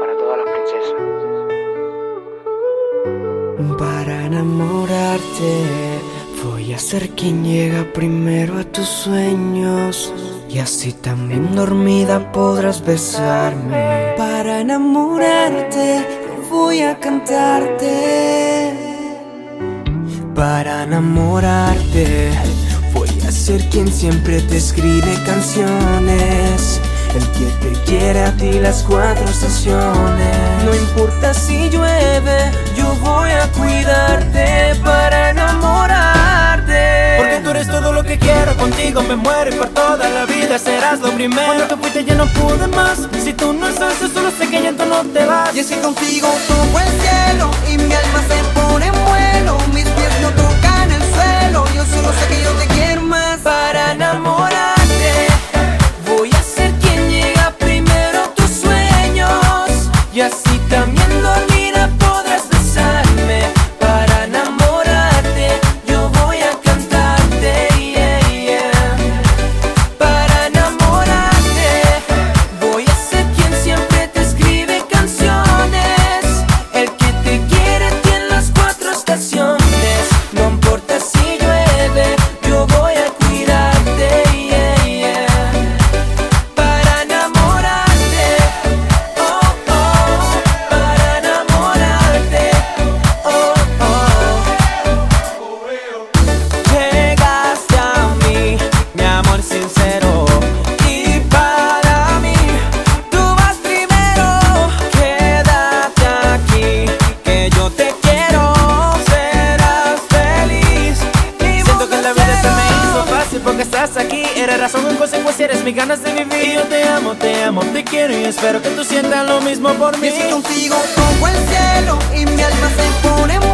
Para todas las princesas. Para enamorarte, voy a ser quien llega primero a tus sueños. Y así también dormida podrás besarme. Para enamorarte, voy a cantarte. Para enamorarte, voy a ser quien siempre te escribe canciones. Que te quiere a ti las cuatro estaciones. No importa si llueve, yo voy a cuidarte para enamorarte. Porque tú eres todo lo que quiero, contigo me muero y por toda la vida serás lo primero. Cuando te fuiste ya no pude más, si tú no estás, yo solo sé que ya tú no te vas. Y así contigo toco el cielo y mi alma se Eres razón en consecuencia, eres mis ganas de vivir. Y yo te amo, te amo, te quiero y espero que tú sientas lo mismo por mí. Y así contigo toco el cielo y mi alma se pone